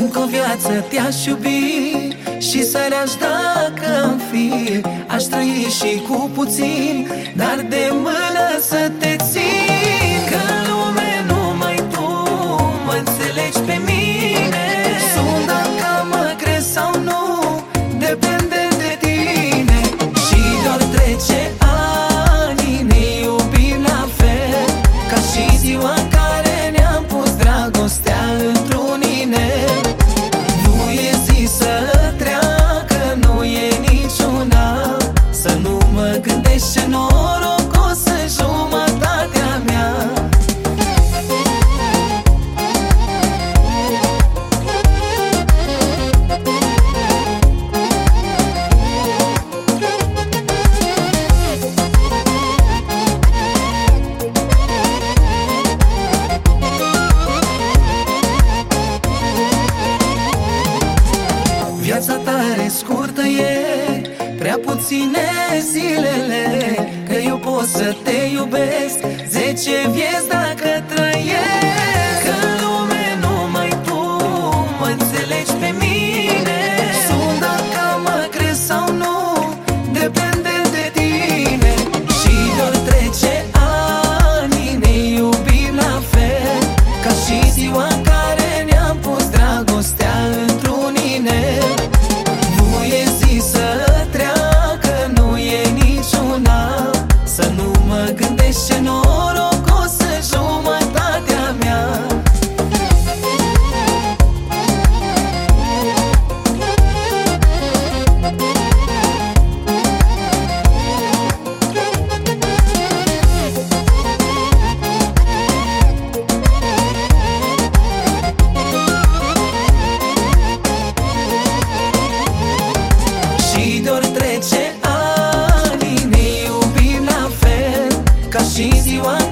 Încă o viață te-aș iubi Și să le-aș dacă în fi Aș trăi și cu puțin Dar de mână să te țin. ține zilele Că eu pot să te iubesc. Zece vieți, dar she's the one.